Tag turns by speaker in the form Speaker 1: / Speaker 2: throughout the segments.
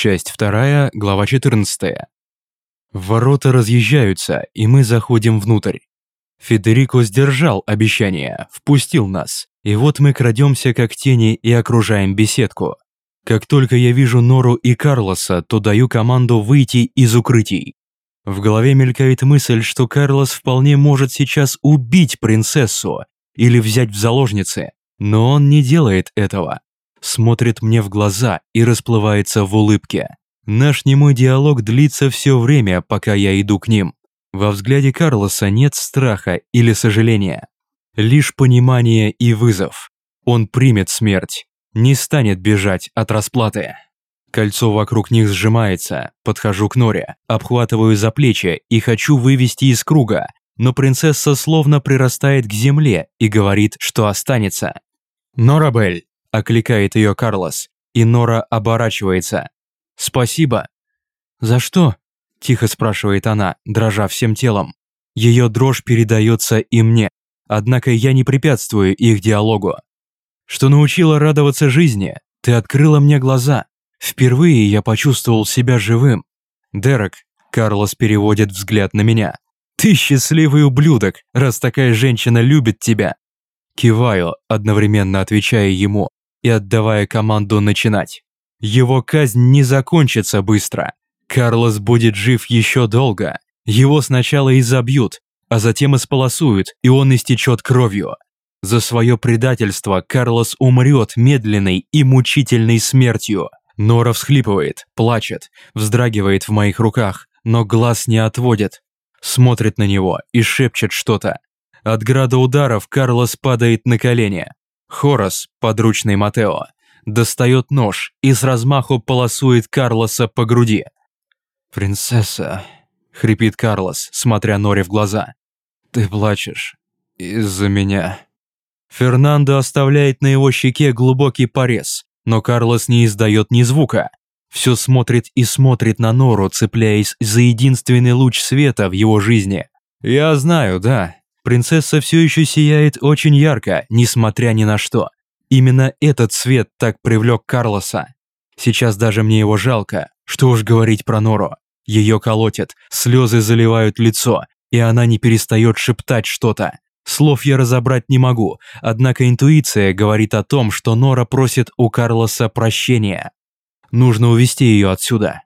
Speaker 1: Часть 2, глава 14. Ворота разъезжаются, и мы заходим внутрь. Федерико сдержал обещание, впустил нас, и вот мы крадемся как тени и окружаем беседку. Как только я вижу Нору и Карлоса, то даю команду выйти из укрытий. В голове мелькает мысль, что Карлос вполне может сейчас убить принцессу или взять в заложницы, но он не делает этого. Смотрит мне в глаза и расплывается в улыбке. Наш немой диалог длится все время, пока я иду к ним. Во взгляде Карлоса нет страха или сожаления. Лишь понимание и вызов. Он примет смерть, не станет бежать от расплаты. Кольцо вокруг них сжимается, подхожу к Норе, обхватываю за плечи и хочу вывести из круга, но принцесса словно прирастает к земле и говорит, что останется. «Норабель!» – окликает ее Карлос, и Нора оборачивается. «Спасибо». «За что?» – тихо спрашивает она, дрожа всем телом. Ее дрожь передается и мне, однако я не препятствую их диалогу. «Что научила радоваться жизни, ты открыла мне глаза. Впервые я почувствовал себя живым. Дерек, Карлос переводит взгляд на меня. Ты счастливый ублюдок, раз такая женщина любит тебя. Киваю, одновременно отвечая ему и отдавая команду начинать. Его казнь не закончится быстро. Карлос будет жив еще долго. Его сначала изобьют, а затем исполосуют, и он истечет кровью. За свое предательство Карлос умрет медленной и мучительной смертью. Нора всхлипывает, плачет, вздрагивает в моих руках, но глаз не отводит. Смотрит на него и шепчет что-то. От града ударов Карлос падает на колени. Хорос, подручный Матео, достает нож и с размаху полосует Карлоса по груди. «Принцесса», — хрипит Карлос, смотря Норе в глаза, — «ты плачешь из-за меня». Фернандо оставляет на его щеке глубокий порез, но Карлос не издает ни звука. Все смотрит и смотрит на Нору, цепляясь за единственный луч света в его жизни. Я знаю, да, принцесса все еще сияет очень ярко, несмотря ни на что. Именно этот свет так привлек Карлоса. Сейчас даже мне его жалко, что уж говорить про Нору. Ее колотит, слезы заливают лицо, и она не перестает шептать что-то. Слов я разобрать не могу, однако интуиция говорит о том, что Нора просит у Карлоса прощения. Нужно увести ее отсюда.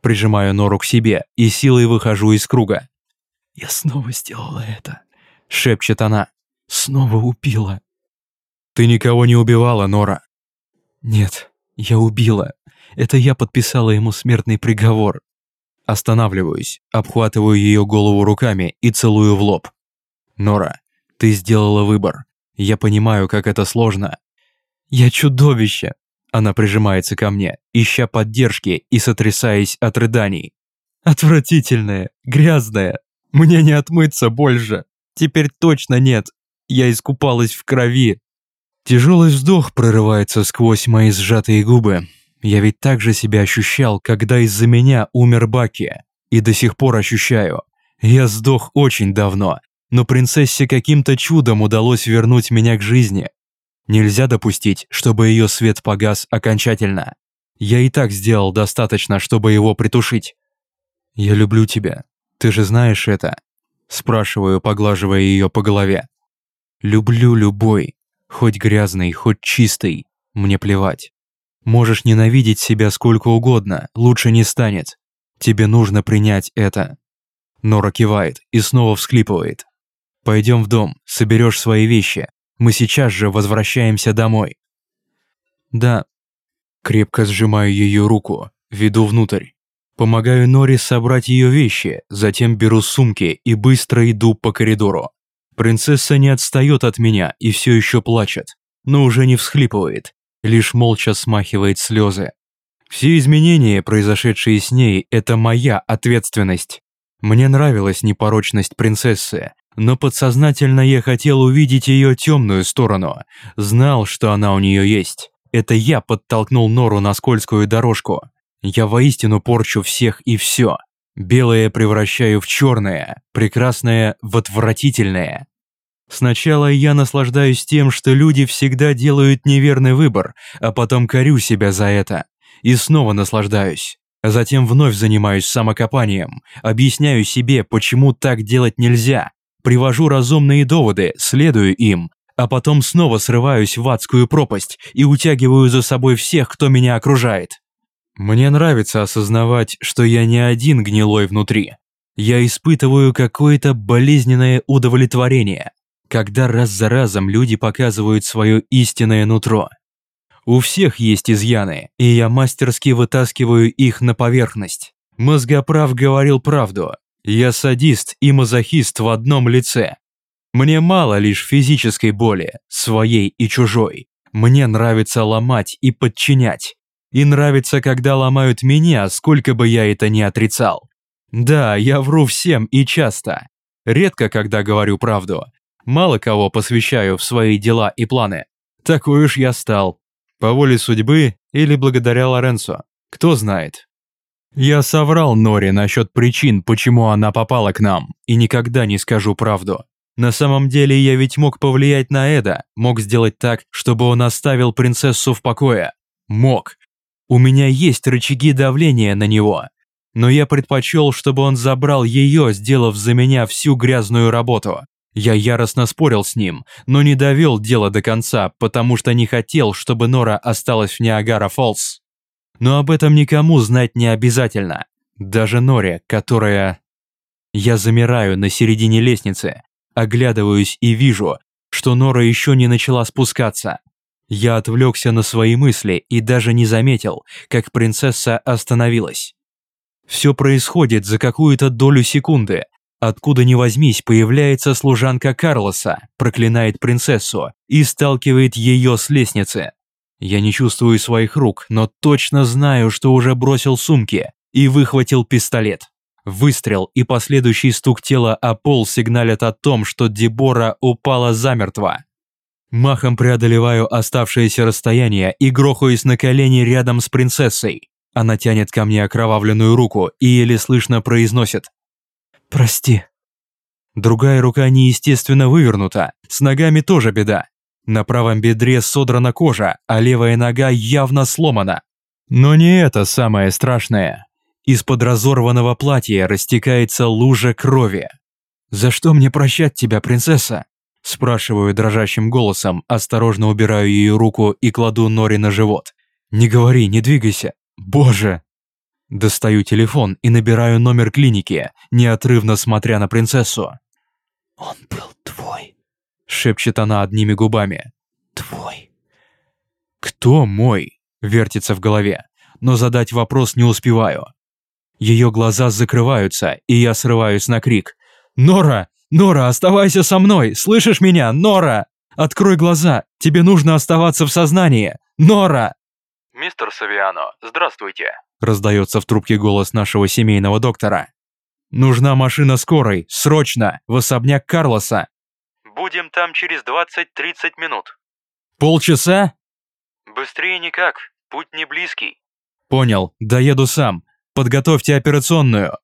Speaker 1: Прижимаю Нору к себе и силой выхожу из круга. «Я снова сделала это», — шепчет она. «Снова убила». «Ты никого не убивала, Нора». «Нет, я убила. Это я подписала ему смертный приговор». Останавливаюсь, обхватываю ее голову руками и целую в лоб. «Нора, ты сделала выбор. Я понимаю, как это сложно. Я чудовище. Она прижимается ко мне, ища поддержки и сотрясаясь от рыданий. Отвратительная, грязная. Мне не отмыться больше. Теперь точно нет. Я искупалась в крови. Тяжелый вздох прорывается сквозь мои сжатые губы. Я ведь так же себя ощущал, когда из-за меня умер Баки. И до сих пор ощущаю. Я сдох очень давно, но принцессе каким-то чудом удалось вернуть меня к жизни. Нельзя допустить, чтобы ее свет погас окончательно. Я и так сделал достаточно, чтобы его притушить. «Я люблю тебя. Ты же знаешь это?» Спрашиваю, поглаживая ее по голове. «Люблю любой. Хоть грязный, хоть чистый. Мне плевать. Можешь ненавидеть себя сколько угодно, лучше не станет. Тебе нужно принять это». Нора кивает и снова всхлипывает. Пойдем в дом, соберешь свои вещи. Мы сейчас же возвращаемся домой». «Да». Крепко сжимаю ее руку, веду внутрь. Помогаю Нори собрать ее вещи, затем беру сумки и быстро иду по коридору. Принцесса не отстает от меня и все еще плачет, но уже не всхлипывает, лишь молча смахивает слезы. Все изменения, произошедшие с ней, это моя ответственность. Мне нравилась непорочность принцессы, но подсознательно я хотел увидеть ее темную сторону, знал, что она у нее есть. Это я подтолкнул Нору на скользкую дорожку. Я воистину порчу всех и все. Белое превращаю в черное, прекрасное в отвратительное. Сначала я наслаждаюсь тем, что люди всегда делают неверный выбор, а потом корю себя за это. и снова наслаждаюсь. Затем вновь занимаюсь самокопанием, объясняю себе, почему так делать нельзя, привожу разумные доводы, следую им, а потом снова срываюсь в адскую пропасть и утягиваю за собой всех, кто меня окружает. Мне нравится осознавать, что я не один гнилой внутри. Я испытываю какое-то болезненное удовлетворение, когда раз за разом люди показывают свое истинное нутро. У всех есть изъяны, и я мастерски вытаскиваю их на поверхность. Мозгоправ говорил правду. Я садист и мазохист в одном лице. Мне мало лишь физической боли, своей и чужой. Мне нравится ломать и подчинять. И нравится, когда ломают меня, сколько бы я это ни отрицал. Да, я вру всем и часто. Редко, когда говорю правду. Мало кого посвящаю в свои дела и планы. Такой уж я стал. По воле судьбы или благодаря Лоренцо, кто знает. Я соврал Нори насчет причин, почему она попала к нам, и никогда не скажу правду. На самом деле я ведь мог повлиять на Эда, мог сделать так, чтобы он оставил принцессу в покое. Мог. У меня есть рычаги давления на него. Но я предпочел, чтобы он забрал ее, сделав за меня всю грязную работу. Я яростно спорил с ним, но не довел дело до конца, потому что не хотел, чтобы Нора осталась в Ниагара Фоллс. Но об этом никому знать не обязательно. Даже Норе, которая... Я замираю на середине лестницы, оглядываюсь и вижу, что Нора еще не начала спускаться. Я отвлекся на свои мысли и даже не заметил, как принцесса остановилась. Все происходит за какую-то долю секунды, Откуда ни возьмись, появляется служанка Карлоса, проклинает принцессу и сталкивает ее с лестницы. Я не чувствую своих рук, но точно знаю, что уже бросил сумки и выхватил пистолет. Выстрел и последующий стук тела о пол сигналят о том, что Дебора упала замертво. Махом преодолеваю оставшееся расстояние и грохаюсь на колени рядом с принцессой. Она тянет ко мне окровавленную руку и еле слышно произносит «Прости». Другая рука неестественно вывернута, с ногами тоже беда. На правом бедре содрана кожа, а левая нога явно сломана. Но не это самое страшное. Из-под разорванного платья растекается лужа крови. «За что мне прощать тебя, принцесса?» Спрашиваю дрожащим голосом, осторожно убираю ее руку и кладу Нори на живот. «Не говори, не двигайся. Боже!» Достаю телефон и набираю номер клиники, неотрывно смотря на принцессу.
Speaker 2: «Он был твой», —
Speaker 1: шепчет она одними губами.
Speaker 2: «Твой».
Speaker 1: «Кто мой?» — вертится в голове, но задать вопрос не успеваю. Ее глаза закрываются, и я срываюсь на крик. «Нора! Нора, оставайся со мной! Слышишь меня? Нора! Открой глаза! Тебе нужно оставаться в сознании! Нора!»
Speaker 3: «Мистер Савиано, здравствуйте!»
Speaker 1: раздается в трубке голос нашего семейного доктора. «Нужна машина скорой, срочно, в особняк Карлоса!»
Speaker 3: «Будем там через 20-30 минут».
Speaker 1: «Полчаса?»
Speaker 3: «Быстрее никак, путь не близкий».
Speaker 1: «Понял, доеду сам. Подготовьте операционную».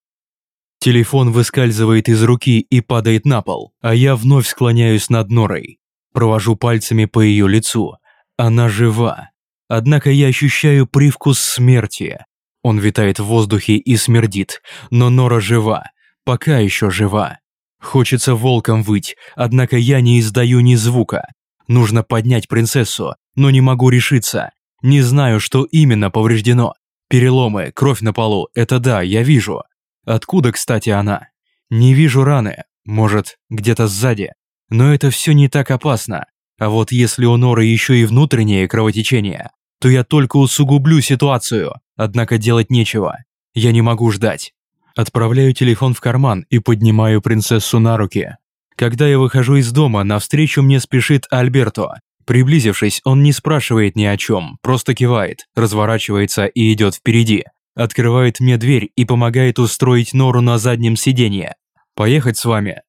Speaker 1: Телефон выскальзывает из руки и падает на пол, а я вновь склоняюсь над Норой. Провожу пальцами по ее лицу. Она жива. Однако я ощущаю привкус смерти. Он витает в воздухе и смердит, но Нора жива, пока еще жива. Хочется волком выть, однако я не издаю ни звука. Нужно поднять принцессу, но не могу решиться. Не знаю, что именно повреждено. Переломы, кровь на полу, это да, я вижу. Откуда, кстати, она? Не вижу раны, может, где-то сзади. Но это все не так опасно. А вот если у Норы еще и внутреннее кровотечение, то я только усугублю ситуацию. Однако делать нечего. Я не могу ждать. Отправляю телефон в карман и поднимаю принцессу на руки. Когда я выхожу из дома, навстречу мне спешит Альберто. Приблизившись, он не спрашивает ни о чем, просто кивает, разворачивается и идет впереди. Открывает мне дверь и помогает устроить нору на заднем сиденье. «Поехать с вами?»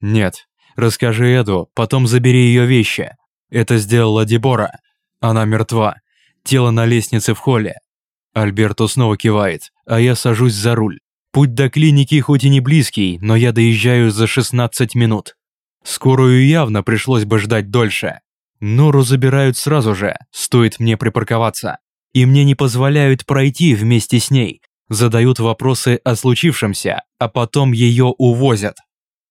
Speaker 1: «Нет. Расскажи Эду, потом забери ее вещи. Это сделала Дебора. Она мертва. Тело на лестнице в холле. Альберто снова кивает, а я сажусь за руль. Путь до клиники хоть и не близкий, но я доезжаю за 16 минут. Скорую явно пришлось бы ждать дольше. Нору забирают сразу же, стоит мне припарковаться. И мне не позволяют пройти вместе с ней, задают вопросы о случившемся, а потом ее увозят.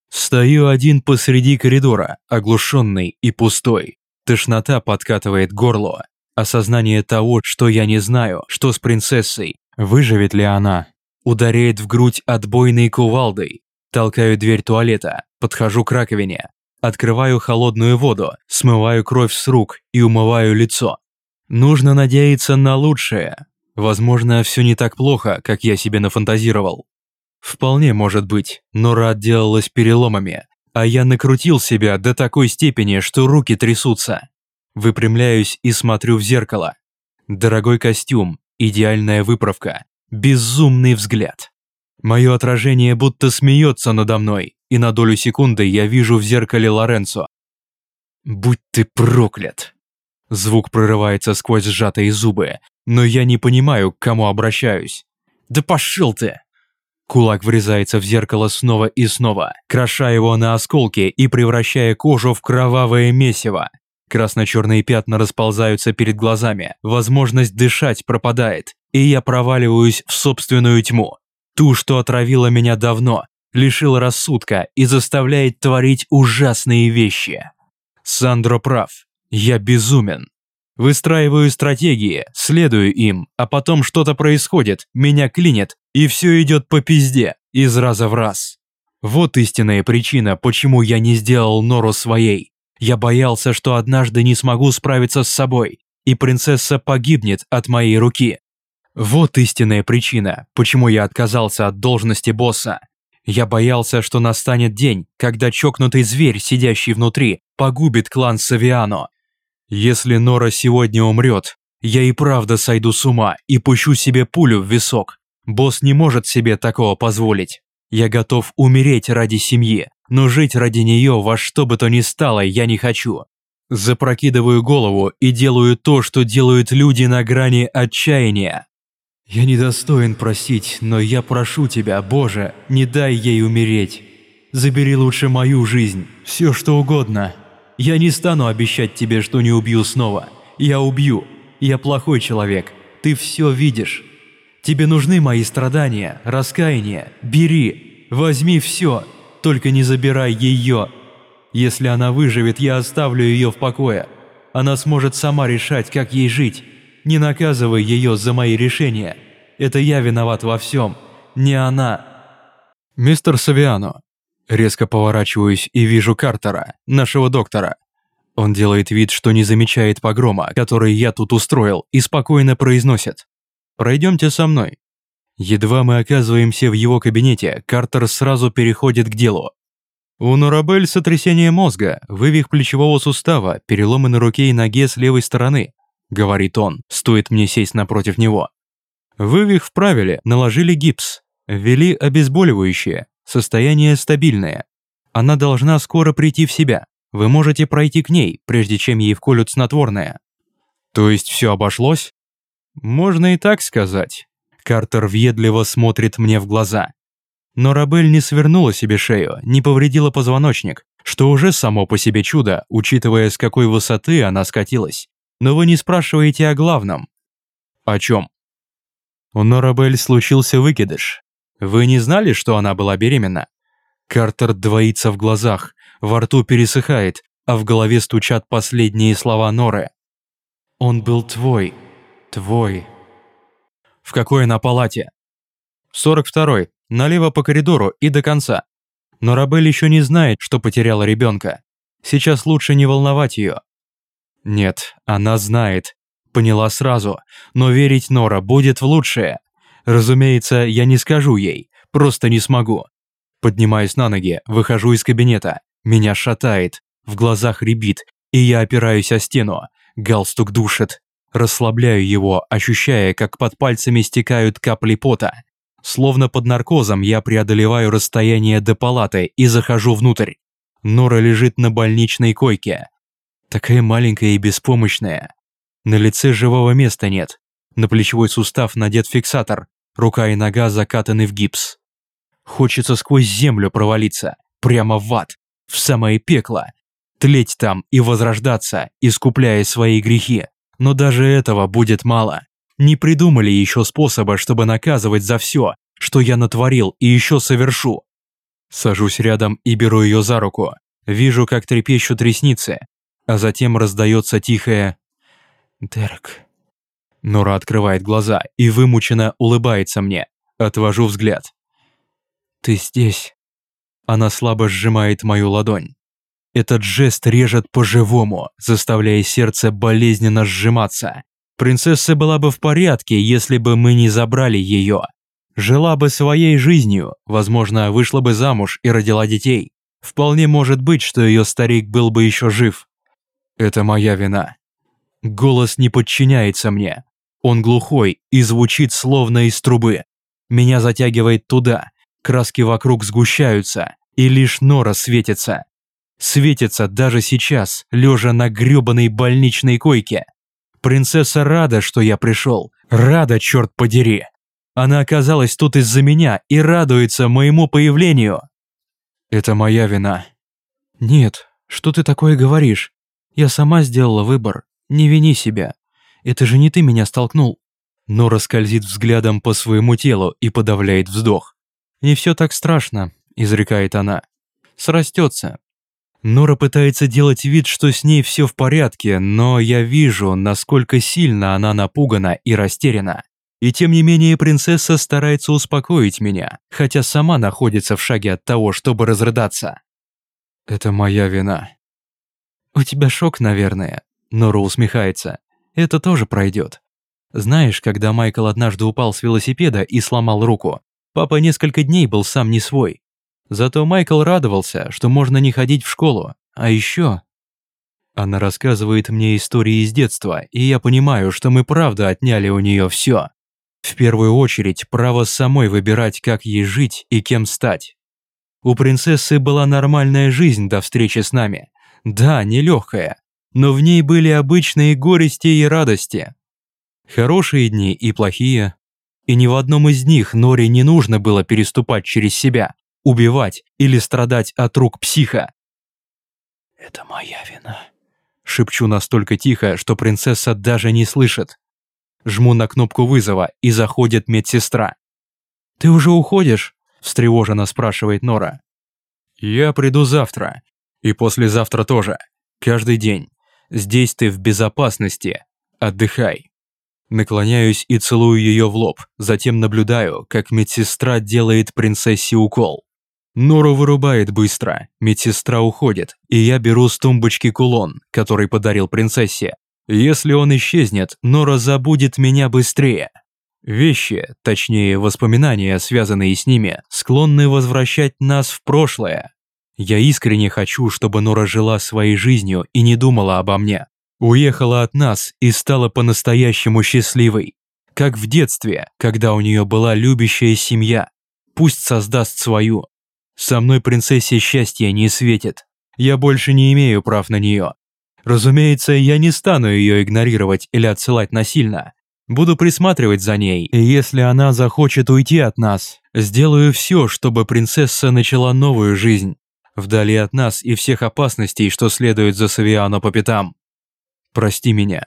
Speaker 1: Стою один посреди коридора, оглушенный и пустой. Тошнота подкатывает горло. Осознание того, что я не знаю, что с принцессой, выживет ли она, ударяет в грудь отбойной кувалдой. Толкаю дверь туалета, подхожу к раковине, открываю холодную воду, смываю кровь с рук и умываю лицо. Нужно надеяться на лучшее. Возможно, все не так плохо, как я себе нафантазировал. Вполне может быть, Нора отделалась переломами, а я накрутил себя до такой степени, что руки трясутся. Выпрямляюсь и смотрю в зеркало. Дорогой костюм, идеальная выправка, безумный взгляд. Мое отражение будто смеется надо мной, и на долю секунды я вижу в зеркале Лоренцо. «Будь ты проклят!» Звук прорывается сквозь сжатые зубы, но я не понимаю, к кому обращаюсь. «Да пошел ты!» Кулак врезается в зеркало снова и снова, кроша его на осколки и превращая кожу в кровавое месиво. Красно-черные пятна расползаются перед глазами, возможность дышать пропадает, и я проваливаюсь в собственную тьму. Ту, что отравила меня давно, лишила рассудка и заставляет творить ужасные вещи. Сандро прав. Я безумен. Выстраиваю стратегии, следую им, а потом что-то происходит, меня клинит, и все идет по пизде, из раза в раз. Вот истинная причина, почему я не сделал Нору своей. Я боялся, что однажды не смогу справиться с собой, и принцесса погибнет от моей руки. Вот истинная причина, почему я отказался от должности босса. Я боялся, что настанет день, когда чокнутый зверь, сидящий внутри, погубит клан Савиано. Если Нора сегодня умрет, я и правда сойду с ума и пущу себе пулю в висок. Босс не может себе такого позволить. Я готов умереть ради семьи, но жить ради нее во что бы то ни стало я не хочу. Запрокидываю голову и делаю то, что делают люди на грани отчаяния. Я недостоин просить, но я прошу тебя, Боже, не дай ей умереть. Забери лучше мою жизнь, все что угодно. Я не стану обещать тебе, что не убью снова. Я убью. Я плохой человек. Ты все видишь. Тебе нужны мои страдания, раскаяние. Бери, возьми все, только не забирай ее. Если она выживет, я оставлю ее в покое. Она сможет сама решать, как ей жить. Не наказывай ее за мои решения. Это я виноват во всем, не она. Мистер Савиано. Резко поворачиваюсь и вижу Картера, нашего доктора. Он делает вид, что не замечает погрома, который я тут устроил, и спокойно произносит. «Пройдемте со мной». Едва мы оказываемся в его кабинете, Картер сразу переходит к делу. У Норабель сотрясение мозга, вывих плечевого сустава, переломы на руке и ноге с левой стороны, говорит он, стоит мне сесть напротив него. Вывих вправили, наложили гипс, ввели обезболивающее, состояние стабильное. Она должна скоро прийти в себя. Вы можете пройти к ней, прежде чем ей вколют снотворное. То есть все обошлось? Можно и так сказать. Картер въедливо смотрит мне в глаза. Но Рабель не свернула себе шею, не повредила позвоночник, что уже само по себе чудо, учитывая, с какой высоты она скатилась. Но вы не спрашиваете о главном. О чем? У Норабель случился выкидыш. Вы не знали, что она была беременна? Картер двоится в глазах, во рту пересыхает, а в голове стучат последние слова Норы. «Он был твой, твой, в какой она палате? 42-й, налево по коридору и до конца. Но Рабель еще не знает, что потеряла ребенка. Сейчас лучше не волновать ее. Нет, она знает. Поняла сразу. Но верить Нора будет в лучшее. Разумеется, я не скажу ей. Просто не смогу. Поднимаюсь на ноги, выхожу из кабинета. Меня шатает. В глазах рябит. И я опираюсь о стену. Галстук душит. Расслабляю его, ощущая, как под пальцами стекают капли пота. Словно под наркозом я преодолеваю расстояние до палаты и захожу внутрь. Нора лежит на больничной койке. Такая маленькая и беспомощная. На лице живого места нет. На плечевой сустав надет фиксатор, рука и нога закатаны в гипс. Хочется сквозь землю провалиться, прямо в ад, в самое пекло. Тлеть там и возрождаться, искупляя свои грехи. Но даже этого будет мало. не придумали еще способа, чтобы наказывать за все, что я натворил и еще совершу. Сажусь рядом и беру ее за руку. Вижу, как трепещут ресницы, а затем раздается тихое «Дерек». Нора открывает глаза и вымученно улыбается мне. Отвожу взгляд. «Ты здесь». Она слабо сжимает мою ладонь. Этот жест режет по-живому, заставляя сердце болезненно сжиматься. Принцесса была бы в порядке, если бы мы не забрали ее. Жила бы своей жизнью, возможно, вышла бы замуж и родила детей. Вполне может быть, что ее старик был бы еще жив. Это моя вина. Голос не подчиняется мне. Он глухой и звучит словно из трубы. Меня затягивает туда, краски вокруг сгущаются, и лишь нора светится. Светится даже сейчас, лежа на грёбаной больничной койке. Принцесса рада, что я пришел. Рада, черт подери. Она оказалась тут из-за меня и радуется моему появлению. Это моя вина. Нет, что ты такое говоришь? Я сама сделала выбор. Не вини себя. Это же не ты меня столкнул. Нора скользит взглядом по своему телу и подавляет вздох. «Не все так страшно», – изрекает она. «Срастется, Нора пытается делать вид, что с ней все в порядке, но я вижу, насколько сильно она напугана и растеряна. И тем не менее принцесса старается успокоить меня, хотя сама находится в шаге от того, чтобы разрыдаться. «Это моя вина». «У тебя шок, наверное», – Нора усмехается. «Это тоже пройдет. Знаешь, когда Майкл однажды упал с велосипеда и сломал руку, папа несколько дней был сам не свой. Зато Майкл радовался, что можно не ходить в школу. А еще... Она рассказывает мне истории из детства, и я понимаю, что мы правда отняли у нее все. В первую очередь, право самой выбирать, как ей жить и кем стать. У принцессы была нормальная жизнь до встречи с нами. Да, нелегкая, но в ней были обычные горести и радости. Хорошие дни и плохие. И ни в одном из них Норе не нужно было переступать через себя, убивать или страдать от рук психа.
Speaker 2: «Это моя вина», –
Speaker 1: шепчу настолько тихо, что принцесса даже не слышит. Жму на кнопку вызова, и заходит медсестра. «Ты уже уходишь?» – встревоженно спрашивает Нора. «Я приду завтра. И послезавтра тоже. Каждый день. Здесь ты в безопасности. Отдыхай». Наклоняюсь и целую ее в лоб, затем наблюдаю, как медсестра делает принцессе укол. Нору вырубает быстро, медсестра уходит, и я беру с тумбочки кулон, который подарил принцессе. Если он исчезнет, Нора забудет меня быстрее. Вещи, точнее воспоминания, связанные с ними, склонны возвращать нас в прошлое. Я искренне хочу, чтобы Нора жила своей жизнью и не думала обо мне. Уехала от нас и стала по-настоящему счастливой. Как в детстве, когда у нее была любящая семья. Пусть создаст свою, со мной принцессе счастья не светит. Я больше не имею прав на нее. Разумеется, я не стану ее игнорировать или отсылать насильно. Буду присматривать за ней, и если она захочет уйти от нас, сделаю все, чтобы принцесса начала новую жизнь. Вдали от нас и всех опасностей, что следует за Савиано по пятам. Прости меня.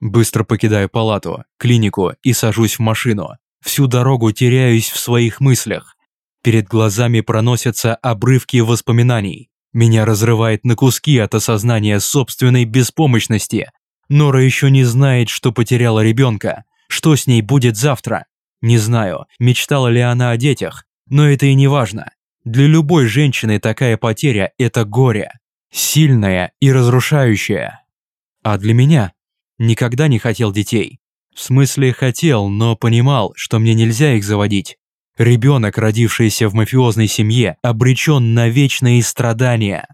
Speaker 1: Быстро покидаю палату, клинику и сажусь в машину. Всю дорогу теряюсь в своих мыслях. Перед глазами проносятся обрывки воспоминаний. Меня разрывает на куски от осознания собственной беспомощности. Нора еще не знает, что потеряла ребенка. Что с ней будет завтра? Не знаю, мечтала ли она о детях, но это и не важно. Для любой женщины такая потеря – это горе. Сильное и разрушающее. А для меня? Никогда не хотел детей. В смысле хотел, но понимал, что мне нельзя их заводить. Ребенок, родившийся в мафиозной семье, обречен на вечные страдания.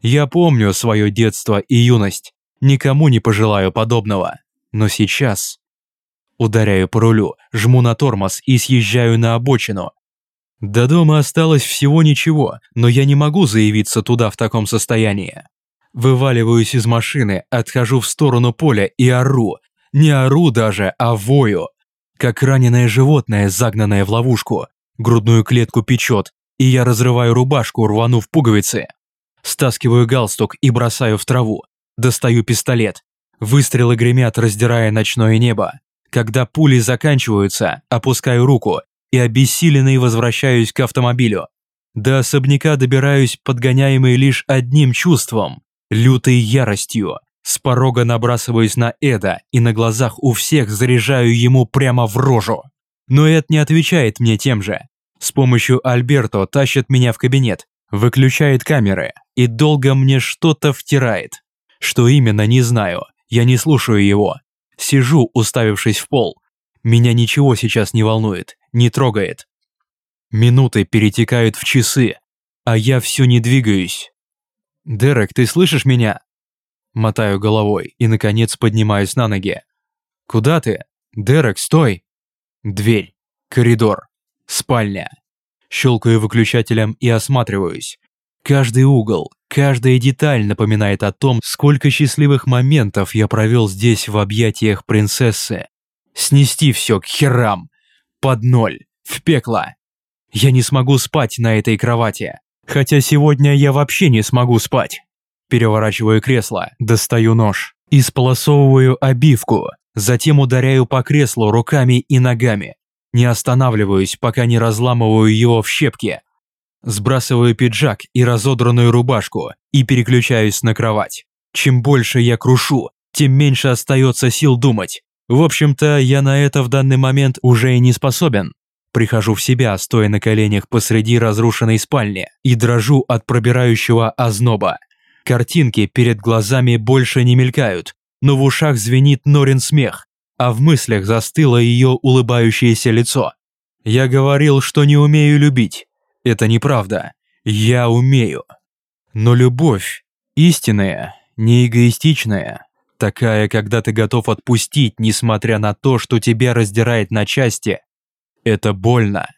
Speaker 1: Я помню свое детство и юность. Никому не пожелаю подобного. Но сейчас... Ударяю по рулю, жму на тормоз и съезжаю на обочину. До дома осталось всего ничего, но я не могу заявиться туда в таком состоянии. Вываливаюсь из машины, отхожу в сторону поля и ору. Не ору даже, а вою как раненое животное, загнанное в ловушку. Грудную клетку печет, и я разрываю рубашку, рванув пуговицы. Стаскиваю галстук и бросаю в траву. Достаю пистолет. Выстрелы гремят, раздирая ночное небо. Когда пули заканчиваются, опускаю руку и обессиленный возвращаюсь к автомобилю. До особняка добираюсь, подгоняемый лишь одним чувством – лютой яростью. С порога набрасываюсь на Эда и на глазах у всех заряжаю ему прямо в рожу. Но Эд не отвечает мне тем же. С помощью Альберто тащит меня в кабинет, выключает камеры и долго мне что-то втирает. Что именно, не знаю, я не слушаю его. Сижу, уставившись в пол. Меня ничего сейчас не волнует, не трогает. Минуты перетекают в часы, а я все не двигаюсь. «Дерек, ты слышишь меня?» Мотаю головой и, наконец, поднимаюсь на ноги. «Куда ты? Дерек, стой!» Дверь, коридор, спальня. Щелкаю выключателем и осматриваюсь. Каждый угол, каждая деталь напоминает о том, сколько счастливых моментов я провел здесь в объятиях принцессы. Снести все к херам. Под ноль. В пекло. Я не смогу спать на этой кровати. Хотя сегодня я вообще не смогу спать. Переворачиваю кресло, достаю нож, исполосовываю обивку, затем ударяю по креслу руками и ногами. Не останавливаюсь, пока не разламываю его в щепки. Сбрасываю пиджак и разодранную рубашку и переключаюсь на кровать. Чем больше я крушу, тем меньше остается сил думать. В общем-то, я на это в данный момент уже и не способен. Прихожу в себя, стоя на коленях посреди разрушенной спальни и дрожу от пробирающего озноба. Картинки перед глазами больше не мелькают, но в ушах звенит Норин смех, а в мыслях застыло ее улыбающееся лицо. Я говорил, что не умею любить. Это неправда. Я умею. Но любовь, истинная, не эгоистичная, такая, когда ты готов отпустить, несмотря на то, что тебя раздирает на части, это больно.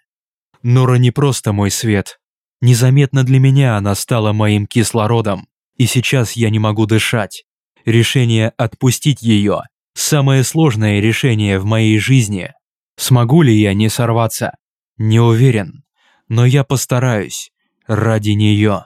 Speaker 1: Нора не просто мой свет. Незаметно для меня она стала моим кислородом, и сейчас я не могу дышать. Решение отпустить ее – самое сложное решение в моей жизни. Смогу ли я не сорваться? Не уверен, но я постараюсь ради нее.